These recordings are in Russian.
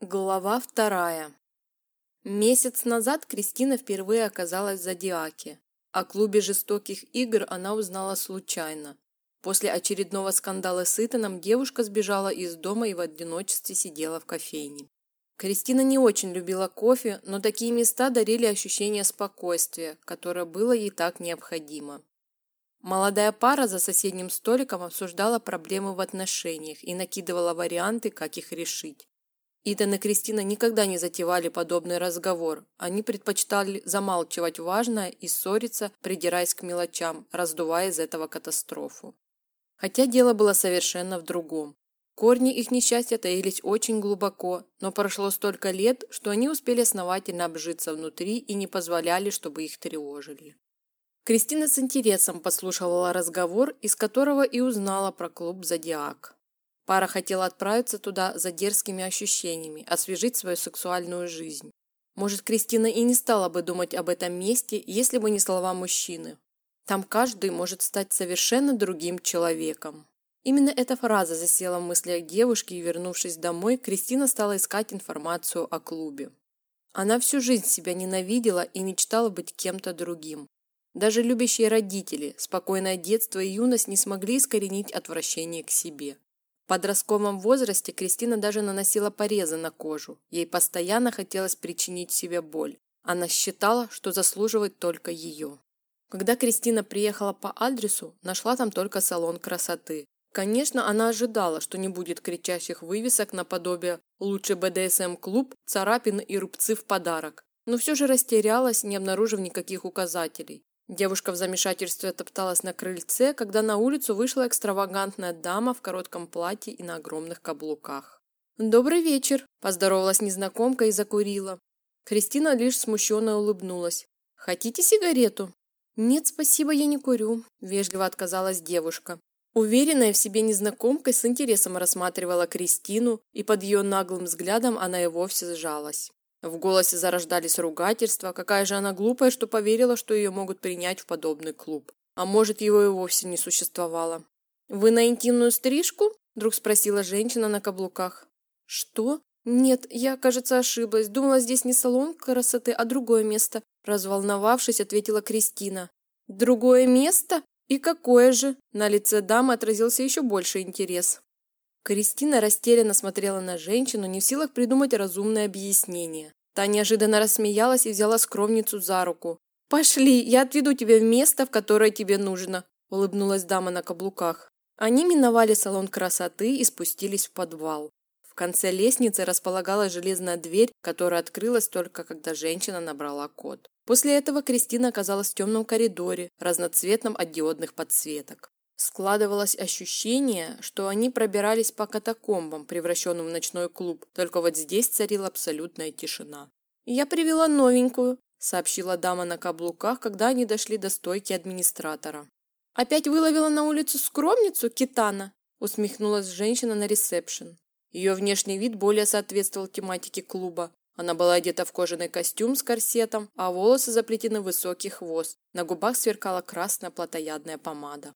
Глава вторая. Месяц назад Кристина впервые оказалась в Зодиаке. О клубе жестоких игр она узнала случайно. После очередного скандала с Итаном девушка сбежала из дома и в одиночестве сидела в кофейне. Кристина не очень любила кофе, но такие места дарили ощущение спокойствия, которое было ей так необходимо. Молодая пара за соседним столиком обсуждала проблемы в отношениях и накидывала варианты, как их решить. Итан и Кристина никогда не затевали подобный разговор. Они предпочитали замалчивать важное и ссориться, придираясь к мелочам, раздувая из этого катастрофу. Хотя дело было совершенно в другом. Корни их несчастья таились очень глубоко, но прошло столько лет, что они успели основательно обжиться внутри и не позволяли, чтобы их тревожили. Кристина с интересом послушала разговор, из которого и узнала про клуб «Зодиак». Пара хотела отправиться туда за дерзкими ощущениями, освежить свою сексуальную жизнь. Может, Кристина и не стала бы думать об этом месте, если бы не слова мужчины. Там каждый может стать совершенно другим человеком. Именно эта фраза засела в мыслях девушки, и, вернувшись домой, Кристина стала искать информацию о клубе. Она всю жизнь себя ненавидела и мечтала быть кем-то другим. Даже любящие родители, спокойное детство и юность не смогли искоренить отвращение к себе. Подростковом возрасте Кристина даже наносила порезы на кожу. Ей постоянно хотелось причинить себе боль. Она считала, что заслуживает только ее. Когда Кристина приехала по адресу, нашла там только салон красоты. Конечно, она ожидала, что не будет кричащих вывесок наподобие «Лучший БДСМ-клуб», царапины и рубцы в подарок. Но все же растерялась, не обнаружив никаких указателей. Девушка в замешательстве топталась на крыльце, когда на улицу вышла экстравагантная дама в коротком платье и на огромных каблуках. «Добрый вечер!» – поздоровалась незнакомка и закурила. Кристина лишь смущенно улыбнулась. «Хотите сигарету?» «Нет, спасибо, я не курю», – вежливо отказалась девушка. Уверенная в себе незнакомка с интересом рассматривала Кристину, и под ее наглым взглядом она и вовсе сжалась. В голосе зарождались ругательства, какая же она глупая, что поверила, что ее могут принять в подобный клуб. А может, его и вовсе не существовало. «Вы на интимную стрижку?» – вдруг спросила женщина на каблуках. «Что? Нет, я, кажется, ошиблась. Думала, здесь не салон красоты, а другое место». Разволновавшись, ответила Кристина. «Другое место? И какое же?» На лице дамы отразился еще больше интерес. Кристина растерянно смотрела на женщину, не в силах придумать разумное объяснение. Та неожиданно рассмеялась и взяла скромницу за руку. «Пошли, я отведу тебя в место, в которое тебе нужно», – улыбнулась дама на каблуках. Они миновали салон красоты и спустились в подвал. В конце лестницы располагалась железная дверь, которая открылась только когда женщина набрала код. После этого Кристина оказалась в темном коридоре, разноцветном от диодных подсветок. Складывалось ощущение, что они пробирались по катакомбам, превращенным в ночной клуб, только вот здесь царила абсолютная тишина. «Я привела новенькую», – сообщила дама на каблуках, когда они дошли до стойки администратора. «Опять выловила на улицу скромницу, Китана?» – усмехнулась женщина на ресепшн. Ее внешний вид более соответствовал тематике клуба. Она была одета в кожаный костюм с корсетом, а волосы заплетены в высокий хвост. На губах сверкала красная плотоядная помада.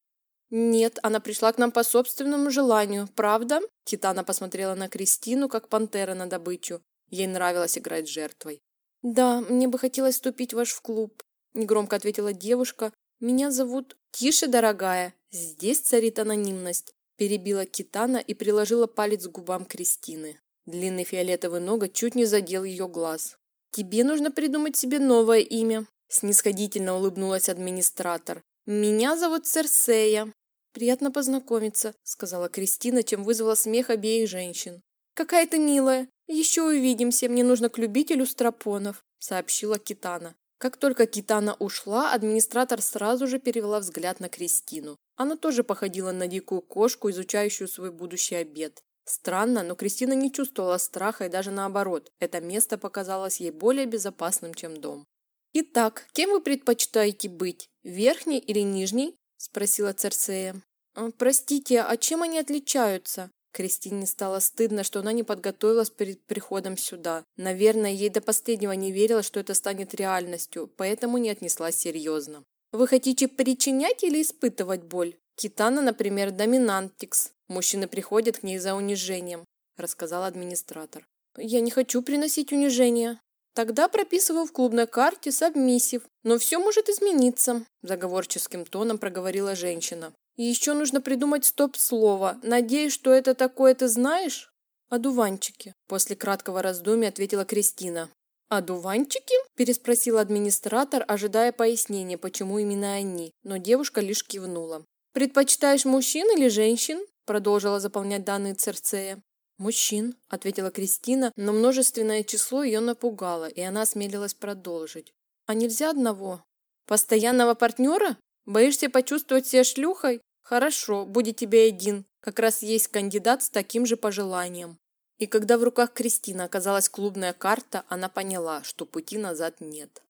«Нет, она пришла к нам по собственному желанию, правда?» Китана посмотрела на Кристину, как пантера на добычу. Ей нравилось играть жертвой. «Да, мне бы хотелось вступить в ваш клуб», – негромко ответила девушка. «Меня зовут...» «Тише, дорогая, здесь царит анонимность», – перебила Китана и приложила палец к губам Кристины. Длинный фиолетовый ноготь чуть не задел ее глаз. «Тебе нужно придумать себе новое имя», – снисходительно улыбнулась администратор. «Меня зовут Церсея». «Приятно познакомиться», — сказала Кристина, чем вызвала смех обеих женщин. «Какая ты милая! Еще увидимся, мне нужно к любителю стропонов», — сообщила Китана. Как только Китана ушла, администратор сразу же перевела взгляд на Кристину. Она тоже походила на дикую кошку, изучающую свой будущий обед. Странно, но Кристина не чувствовала страха и даже наоборот. Это место показалось ей более безопасным, чем дом. «Итак, кем вы предпочитаете быть? Верхний или нижний?» Спросила Церсея. «А, «Простите, а чем они отличаются?» Кристине стало стыдно, что она не подготовилась перед приходом сюда. Наверное, ей до последнего не верилось, что это станет реальностью, поэтому не отнеслась серьезно. «Вы хотите причинять или испытывать боль?» Китана, например, доминантикс. Мужчины приходят к ней за унижением, рассказал администратор. Я не хочу приносить унижение. Тогда прописываю в клубной карте сабмиссив. Но все может измениться, заговорческим тоном проговорила женщина. Еще нужно придумать стоп-слово. Надеюсь, что это такое ты знаешь? Одуванчики. После краткого раздумья ответила Кристина. «Одуванчики?» – переспросил администратор, ожидая пояснения, почему именно они, но девушка лишь кивнула. «Предпочитаешь мужчин или женщин?» – продолжила заполнять данные Церцея. «Мужчин», – ответила Кристина, но множественное число ее напугало, и она осмелилась продолжить. «А нельзя одного?» «Постоянного партнера? Боишься почувствовать себя шлюхой? Хорошо, будет тебе один. Как раз есть кандидат с таким же пожеланием». И когда в руках Кристины оказалась клубная карта, она поняла, что пути назад нет.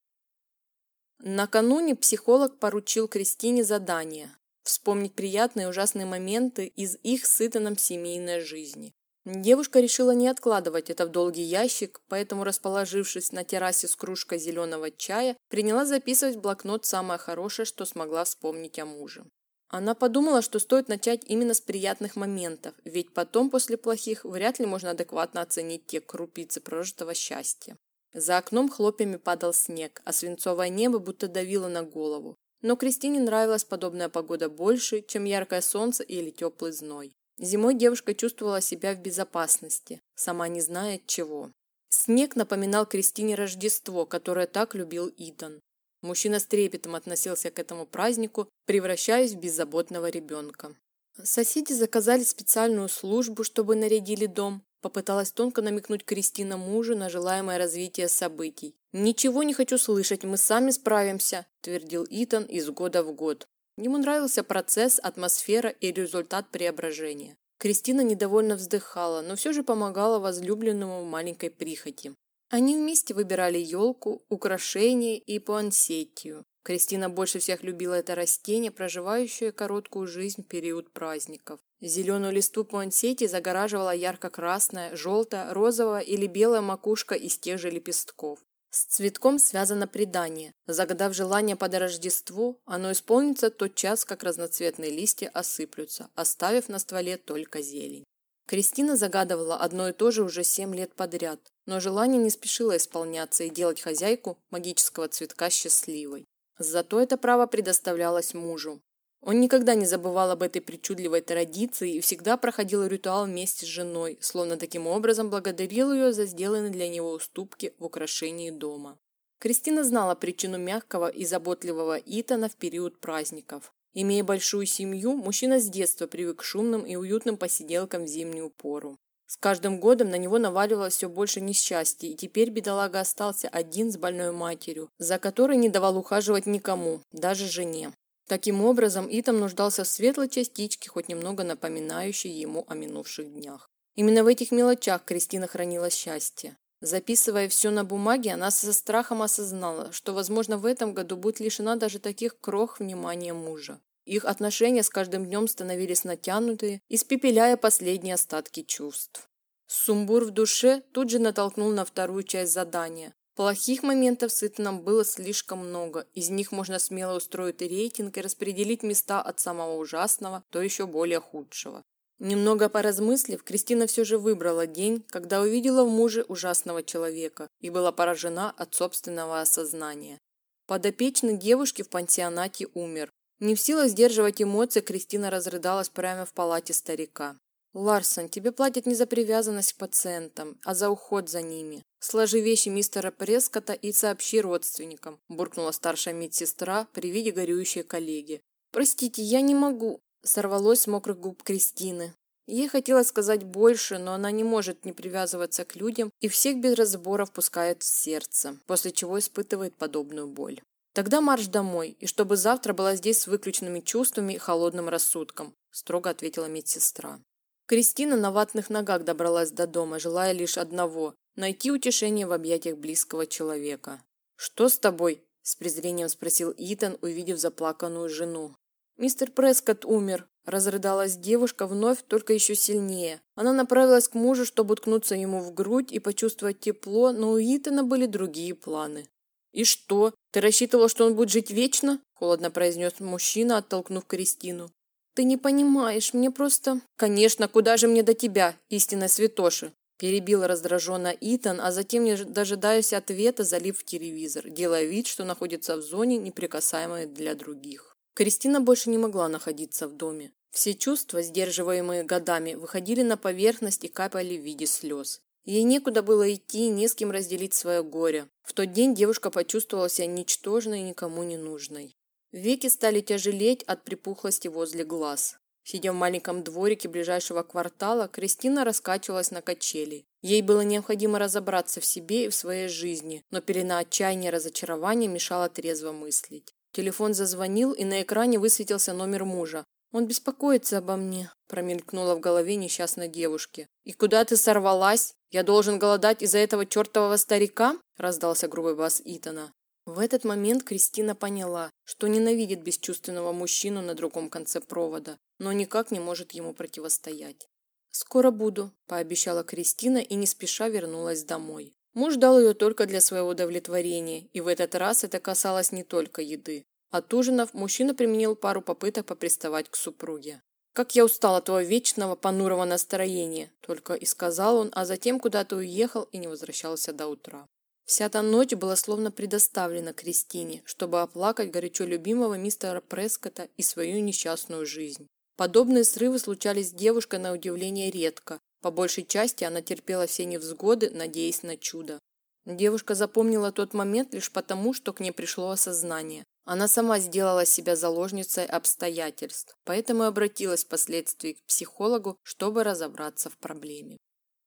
Накануне психолог поручил Кристине задание – вспомнить приятные и ужасные моменты из их с семейной жизни. Девушка решила не откладывать это в долгий ящик, поэтому, расположившись на террасе с кружкой зеленого чая, приняла записывать в блокнот самое хорошее, что смогла вспомнить о муже. Она подумала, что стоит начать именно с приятных моментов, ведь потом, после плохих, вряд ли можно адекватно оценить те крупицы прожитого счастья. За окном хлопьями падал снег, а свинцовое небо будто давило на голову. Но Кристине нравилась подобная погода больше, чем яркое солнце или теплый зной. Зимой девушка чувствовала себя в безопасности, сама не зная чего. Снег напоминал Кристине Рождество, которое так любил Итан. Мужчина с трепетом относился к этому празднику, превращаясь в беззаботного ребенка. Соседи заказали специальную службу, чтобы нарядили дом. Попыталась тонко намекнуть Кристина мужу на желаемое развитие событий. «Ничего не хочу слышать, мы сами справимся», – твердил Итан из года в год. Ему нравился процесс, атмосфера и результат преображения. Кристина недовольно вздыхала, но все же помогала возлюбленному в маленькой прихоти. Они вместе выбирали елку, украшения и пуансетию. Кристина больше всех любила это растение, проживающее короткую жизнь в период праздников. Зеленую листву пуансетии загораживала ярко-красная, желтая, розовая или белая макушка из тех же лепестков. С цветком связано предание. Загадав желание под Рождеству, оно исполнится тот час, как разноцветные листья осыплются, оставив на стволе только зелень. Кристина загадывала одно и то же уже семь лет подряд, но желание не спешило исполняться и делать хозяйку магического цветка счастливой. Зато это право предоставлялось мужу. Он никогда не забывал об этой причудливой традиции и всегда проходил ритуал вместе с женой, словно таким образом благодарил ее за сделанные для него уступки в украшении дома. Кристина знала причину мягкого и заботливого Итана в период праздников. Имея большую семью, мужчина с детства привык к шумным и уютным посиделкам в зимнюю пору. С каждым годом на него наваливалось все больше несчастья, и теперь бедолага остался один с больной матерью, за которой не давал ухаживать никому, даже жене. Таким образом, Итам нуждался в светлой частичке, хоть немного напоминающей ему о минувших днях. Именно в этих мелочах Кристина хранила счастье. Записывая все на бумаге, она со страхом осознала, что, возможно, в этом году будет лишена даже таких крох внимания мужа. Их отношения с каждым днем становились натянутые, испепеляя последние остатки чувств. Сумбур в душе тут же натолкнул на вторую часть задания. Плохих моментов с Итаном было слишком много, из них можно смело устроить рейтинг и распределить места от самого ужасного до еще более худшего. Немного поразмыслив, Кристина все же выбрала день, когда увидела в муже ужасного человека и была поражена от собственного осознания. Подопечный девушки в пансионате умер, не в силах сдерживать эмоции, Кристина разрыдалась прямо в палате старика. «Ларсон, тебе платят не за привязанность к пациентам, а за уход за ними. Сложи вещи мистера Прескота и сообщи родственникам», буркнула старшая медсестра при виде горюющей коллеги. «Простите, я не могу», сорвалось с мокрых губ Кристины. Ей хотелось сказать больше, но она не может не привязываться к людям и всех без разборов пускает в сердце, после чего испытывает подобную боль. Тогда марш домой, и чтобы завтра была здесь с выключенными чувствами и холодным рассудком, строго ответила медсестра. Кристина на ватных ногах добралась до дома, желая лишь одного – найти утешение в объятиях близкого человека. «Что с тобой?» – с презрением спросил Итан, увидев заплаканную жену. «Мистер Прескотт умер», – разрыдалась девушка вновь, только еще сильнее. Она направилась к мужу, чтобы уткнуться ему в грудь и почувствовать тепло, но у Итана были другие планы. «И что? Ты рассчитывала, что он будет жить вечно?» – холодно произнес мужчина, оттолкнув Кристину. «Ты не понимаешь, мне просто...» «Конечно, куда же мне до тебя, истинной святоши?» – Перебил раздраженно Итан, а затем, не дожидаясь ответа, залив в телевизор, делая вид, что находится в зоне, неприкасаемой для других. Кристина больше не могла находиться в доме. Все чувства, сдерживаемые годами, выходили на поверхность и капали в виде слез. Ей некуда было идти, не с кем разделить свое горе. В тот день девушка почувствовала себя ничтожной и никому не нужной. Веки стали тяжелеть от припухлости возле глаз. Сидя в маленьком дворике ближайшего квартала, Кристина раскачивалась на качели. Ей было необходимо разобраться в себе и в своей жизни, но пелена отчаяния и разочарования мешала трезво мыслить. Телефон зазвонил, и на экране высветился номер мужа. «Он беспокоится обо мне», – промелькнуло в голове несчастной девушки. «И куда ты сорвалась? Я должен голодать из-за этого чертового старика?» – раздался грубый бас Итана. В этот момент Кристина поняла, что ненавидит бесчувственного мужчину на другом конце провода, но никак не может ему противостоять. «Скоро буду», – пообещала Кристина и не спеша вернулась домой. Муж дал ее только для своего удовлетворения, и в этот раз это касалось не только еды. От ужинов мужчина применил пару попыток поприставать к супруге. «Как я устал от твоего вечного понурого настроения», – только и сказал он, а затем куда-то уехал и не возвращался до утра. Вся та ночь была словно предоставлена Кристине, чтобы оплакать горячо любимого мистера Прескота и свою несчастную жизнь. Подобные срывы случались с девушкой на удивление редко. По большей части она терпела все невзгоды, надеясь на чудо. Девушка запомнила тот момент лишь потому, что к ней пришло осознание. Она сама сделала себя заложницей обстоятельств, поэтому обратилась впоследствии к психологу, чтобы разобраться в проблеме.